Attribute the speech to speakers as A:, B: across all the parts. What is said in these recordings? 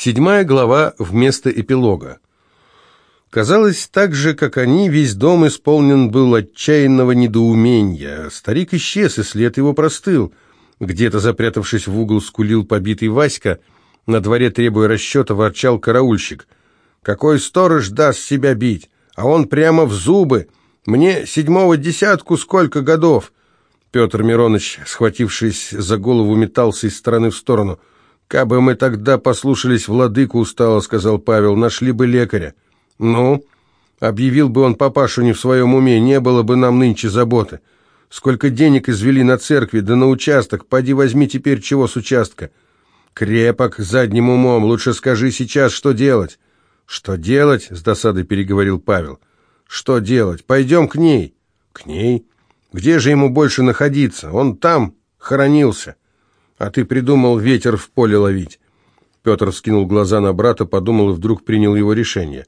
A: Седьмая глава вместо эпилога. Казалось, так же, как они, весь дом исполнен был отчаянного недоумения. Старик исчез, и след его простыл. Где-то, запрятавшись в угол, скулил побитый Васька. На дворе, требуя расчета, ворчал караульщик. «Какой сторож даст себя бить? А он прямо в зубы! Мне седьмого десятку сколько годов!» Петр Миронович, схватившись за голову, метался из стороны в сторону – «Кабы мы тогда послушались владыку, устало», — сказал Павел, — «нашли бы лекаря». «Ну?» Объявил бы он папашу не в своем уме, не было бы нам нынче заботы. Сколько денег извели на церкви, да на участок, поди возьми теперь чего с участка. Крепок, задним умом, лучше скажи сейчас, что делать. Что делать? С досадой переговорил Павел. Что делать? Пойдем к ней. К ней? Где же ему больше находиться? Он там хоронился. А ты придумал ветер в поле ловить. Петр вскинул глаза на брата, подумал и вдруг принял его решение.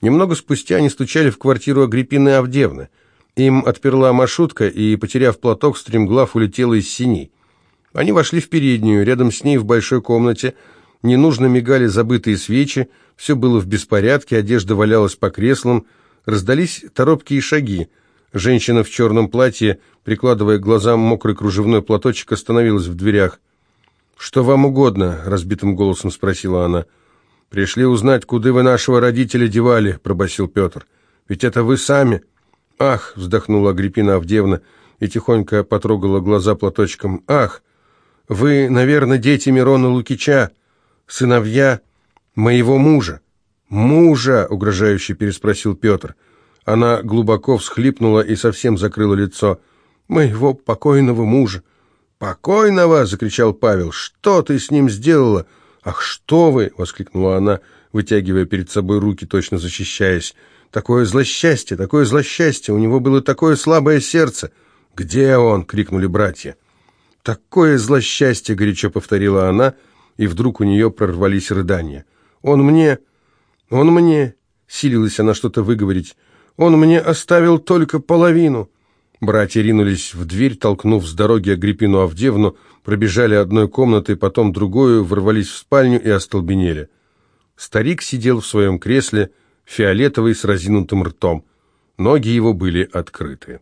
A: Немного спустя они стучали в квартиру Агриппины Авдевны. Им отперла маршрутка, и, потеряв платок, стремглав улетела из синей. Они вошли в переднюю, рядом с ней в большой комнате. Ненужно мигали забытые свечи, все было в беспорядке, одежда валялась по креслам, раздались торопкие шаги. Женщина в черном платье, прикладывая к глазам мокрый кружевной платочек, остановилась в дверях. «Что вам угодно?» — разбитым голосом спросила она. «Пришли узнать, куда вы нашего родителя девали», — пробасил Петр. «Ведь это вы сами». «Ах!» — вздохнула Агриппина Авдеевна и тихонько потрогала глаза платочком. «Ах! Вы, наверное, дети Мирона Лукича, сыновья моего мужа». «Мужа!» — угрожающе переспросил Петр. Она глубоко всхлипнула и совсем закрыла лицо. «Моего покойного мужа!» «Покойного!» — закричал Павел. «Что ты с ним сделала?» «Ах, что вы!» — воскликнула она, вытягивая перед собой руки, точно защищаясь. «Такое злосчастье! Такое злосчастье! У него было такое слабое сердце!» «Где он?» — крикнули братья. «Такое злосчастье!» — горячо повторила она, и вдруг у нее прорвались рыдания. «Он мне... Он мне...» — силилась она что-то выговорить. Он мне оставил только половину». Братья ринулись в дверь, толкнув с дороги Агриппину Авдевну, пробежали одной комнатой, потом другую, ворвались в спальню и остолбенели. Старик сидел в своем кресле, фиолетовый, с разинутым ртом. Ноги его были открыты.